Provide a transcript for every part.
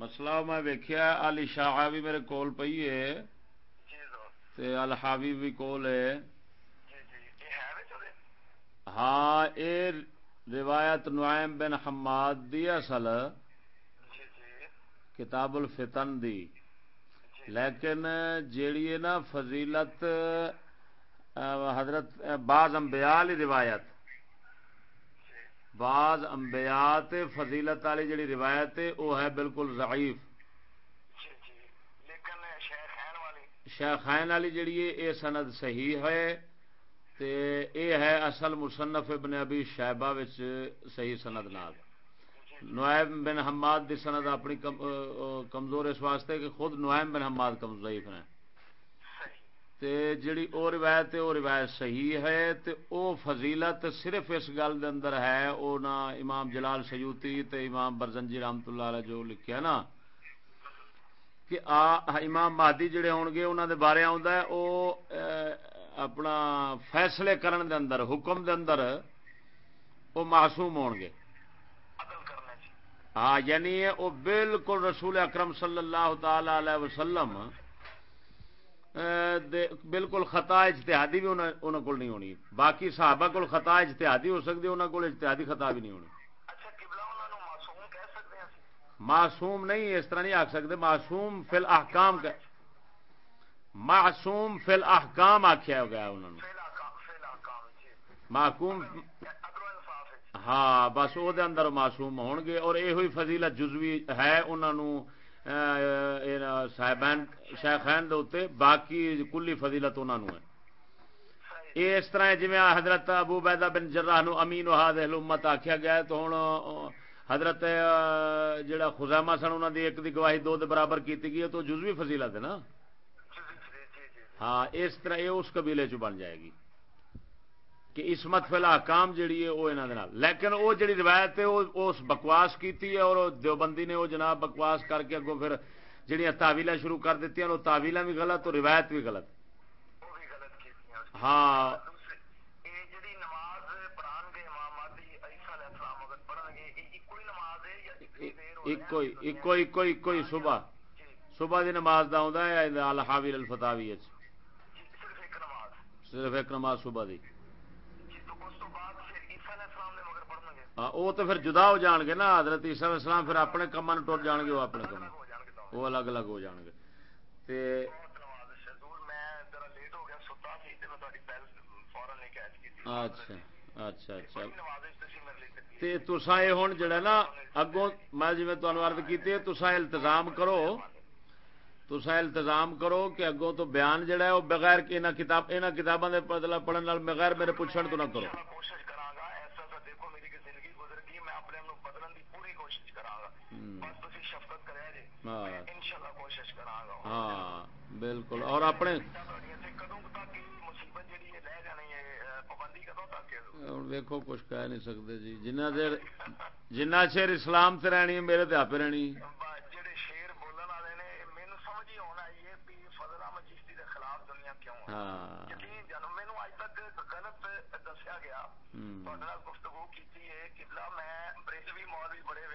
مسئلہ میں ویکیا علی شاہ بھی میرے کول پی ہے۔ تے الحاوی بھی کول ہے۔ ہاں اے روایت نعیم بن حماد دی اصل۔ کتاب الفتن دی۔ لیکن جیڑی نا فضیلت حضرت بعض امبیال روایت۔ بعض انبیاء فضیلت والی جڑی روایت ہے وہ ہے بالکل ضعیف۔ جی جی شیخین والی۔ جڑی ہے اے سند صحیح ہے۔ تے اے ہے اصل مصنف ابن ابی شیبہ وچ صحیح سند نال۔ جی۔ نعیم بن حماد دی سند اپنی کمزور اس واسطے کہ خود نعیم بن حماد کم ضعیف ہیں۔ تے جڑی او روایت ہے او روایت صحیح ہے تے او فضیلت صرف اس گل دے اندر ہے او نا امام جلال سیوطی تے امام برزنجی رحمتہ اللہ علیہ جو لکھیا نا کہ آ امام مہدی جڑے ہون گے انہاں دے بارے آوندا ہے او اپنا فیصلے کرن دے اندر حکم دے اندر او معصوم ہون گے۔ ہاں یعنی وہ بالکل رسول اکرم صلی اللہ تعالی علیہ وسلم بالکل خطا اجتہادی بھی انہوں کو نہیں ہونی۔ باقی صحابہ کو خطا اجتہادی ہو سکتی انہوں کو اجتہادی خطا بھی نہیں ہونی۔ معصوم نہیں اس طرح نہیں آخ سکتے معصوم فی الاحکام معصوم فی الاحکام آخیا گیا انہوں نے معقوم ہاں بس وہ معصوم ہون گے اور یہ فضیلت جزوی ہے انہوں نے صاحبان شیخین دے باقی کلی فضیلت انہوں ہے۔ اس طرح جویں حضرت ابو بیدہ بن جراح نو امین ہذہ آخیا گیا تو ہوں حضرت جڑا خزامہ سن انہوں دی ایک دی گواہی دو دے برابر کیتی گئی ہے تو جزوی فضیلت ہے نا؟ جی، جی، جی۔ ہاں اس طرح یہ اس قبیلے چ بن جائے گی۔ کہ اسمت فی الحکام جیڑی ہے وہ یہاں لیکن وہ جڑی روایت ہے وہ اس بکواس کیتی ہے اور دیوبندی نے وہ جناب بکواس کر کے اگوں پھر جہیا تاویلہ شروع کر دیتی ہیں وہ تاویلہ بھی غلط اور روایت بھی غلط۔ ہاں۔ صبح۔ صبح کی نماز کا آتا ہے الحاوی الفتاوی صرف ایک نماز صبح دی۔ وہ تو پھر جدا ہو جان گے نا، حضرت عیسیٰ علیہ السلام پھر اپنے کاموں ٹر جان گے، وہ اپنے کما وہ الگ الگ ہو جان گے۔ تے اچھا اچھا اچھا۔ تے تسا یہ ہوں جڑا اگوں میں جی عرض کیتے تسا التظام کرو۔ تسا التظام کرو کہ اگوں تو بیان جڑا ہے، وہ بغیر کتاب کتابوں کے بدلا پڑھنے بغیر میرے پوچھنے تو نہ کرو۔ بس تسی ہاں۔ ہاں، بالکل۔ اور اپنے دیکھو کچھ کہہ نہیں سکتے جی۔ جنہ دیر جنہ چیر اسلام تے رہنی ہے میرے تے اپے رہنی۔ والے ہاں۔ یقین جانو مینوں اج تک غلط گیا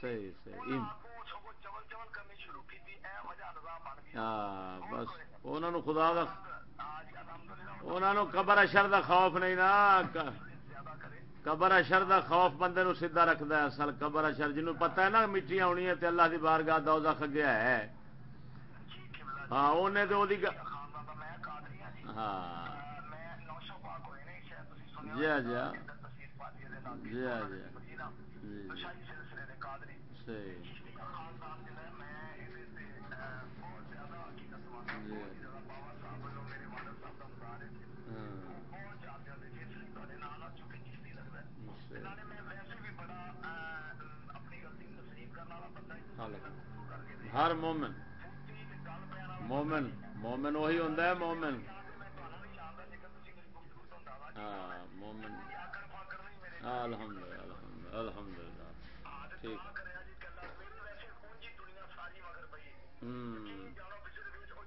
صحیح صحیح. بس. خدا کا قبر اشر دا خوف نہیں نا۔ قبر اشر دا خوف بندے نو سیدا رکھدا ہے۔ اصل قبر اشر جنوں پتہ ہے نا مٹی آنی ہے تے اللہ دی بارگاہ دوزخ گیا ہے۔ ہاں تو تے اودی ہاں جی۔ ہاں۔ جی, ہاں، جی، ہاں۔ جی، جی، جی۔ ہاں۔ ہر مومن۔ مومن مومن وہی ہوتا ہے مومن۔ ہاں مومن۔ الحمد للہ الحمد للہ الحمد للہ ٹھیک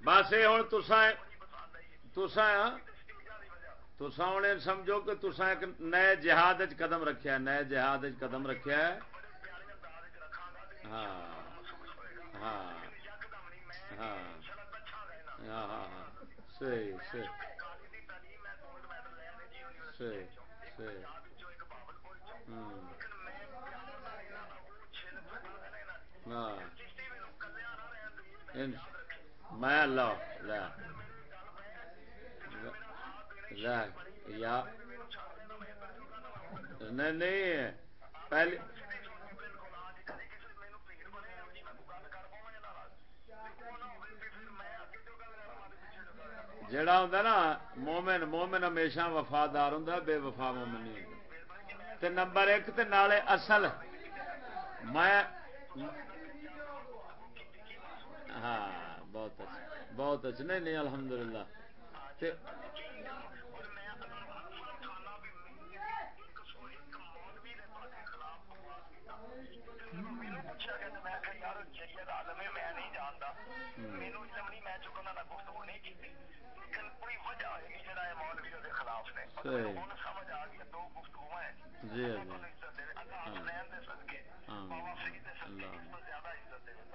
بس یہ ہوں تسان تسا ہوں سمجھو کہ تسا ایک نئے جہاد قدم رکھا نئے جہاد قدم رکھیا ہاں۔ ہاں۔ ہاں۔ ہاں ہاں ہاں۔ صحیح صحیح۔ صحیح صحیح۔ ہاں۔ میں نہیں نہیں پہلے جڑا ہوں نا، مومن مومن ہمیشہ وفادار ہوں بے وفا مومن نہیں تے نمبر ایک تو نالے اصل۔ میں بہت اچھا بہت اچھا نہیں نہیں الحمد للہ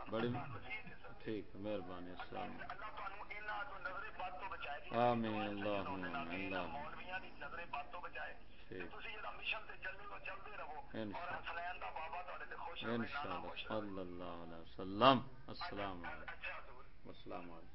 بڑی ٹھیک ہے مہربانی السلام آمین اللہ اللہ ان شاء اللہ۔ اللہ علیہ وسلم۔ السلام علیکم۔ السلام علیکم۔